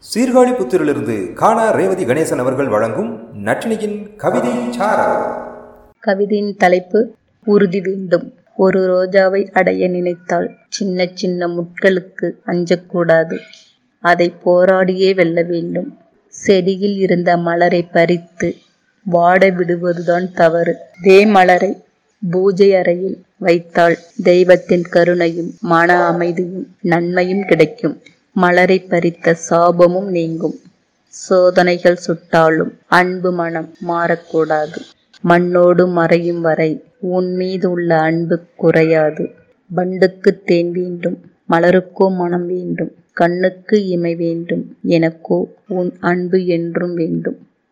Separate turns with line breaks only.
சீர்காழி புத்திரிலிருந்து காணா ரேவதி கணேசன் அவர்கள் வழங்கும் நட்டினியின் கவிதை
கவிதையின் தலைப்பு உறுதி வேண்டும். ஒரு ரோஜாவை அடைய நினைத்தால் சின்ன சின்ன முட்களுக்கு அஞ்சக்கூடாது. அதை போராடியே வெல்ல வேண்டும். செடியில் இருந்த மலரை பறித்து வாட விடுவதுதான் தவறு. தே மலரை பூஜை அறையில் வைத்தால் தெய்வத்தின் கருணையும் மன அமைதியும் நன்மையும் கிடைக்கும். மலரை பறித்த சாபமும் நீங்கும். சோதனைகள் சுட்டாலும் அன்பு மனம் மாறக்கூடாது. மண்ணோடு மறையும் வரை உன் மீது உள்ள அன்பு குறையாது. பண்டுக்கு தேன் வேண்டும் மலருக்கோ மனம் வேண்டும் கண்ணுக்கு இமை வேண்டும் எனக்கோ உன் அன்பு என்றும் வேண்டும்.